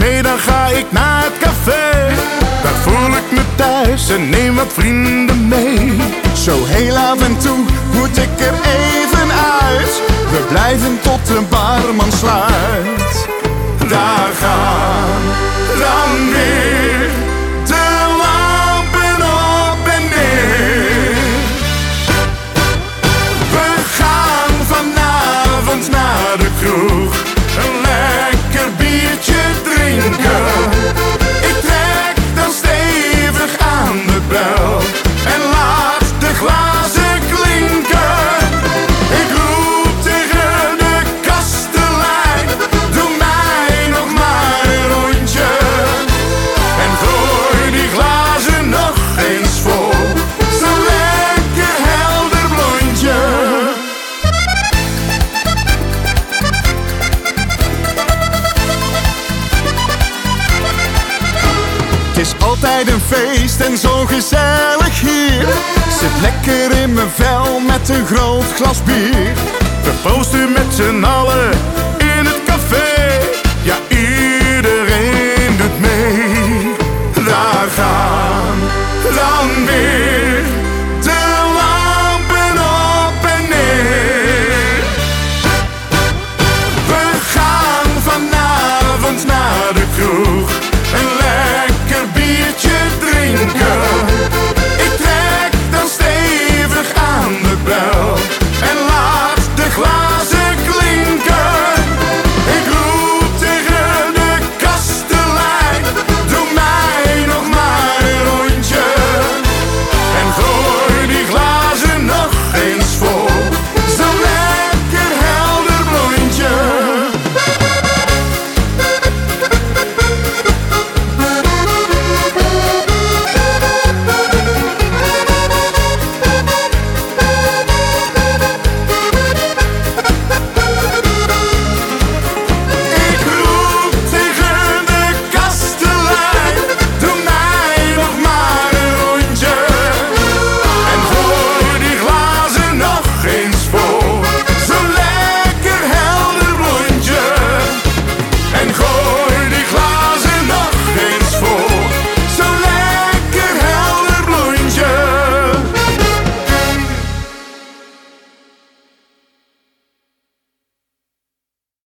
mee, dan ga ik naar het café. Daar voel ik me thuis en neem wat vrienden mee. Zo heel af en toe moet ik er even uit. We blijven tot een barman slaat. Is altijd een feest en zo gezellig hier. Zit lekker in mijn vel met een groot glas bier. We posten met z'n allen in het café. Ja,